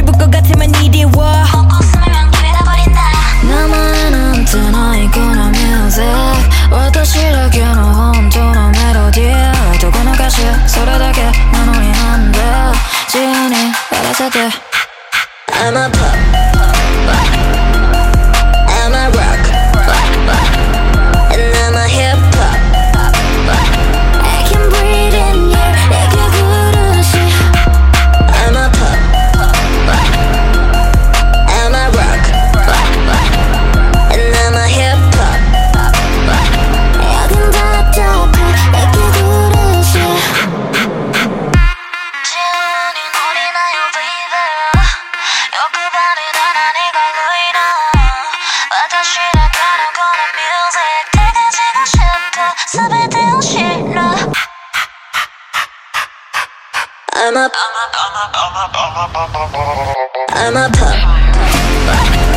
評価なしぶこがてまにでは名前なんてないこのミュージック私だけの本当のメロディーどこの歌詞？それだけなのになんで？自由にやらせて。I'm a I'm up. I'm up. I'm up. I'm up. I'm up. I'm. I'm. I'm.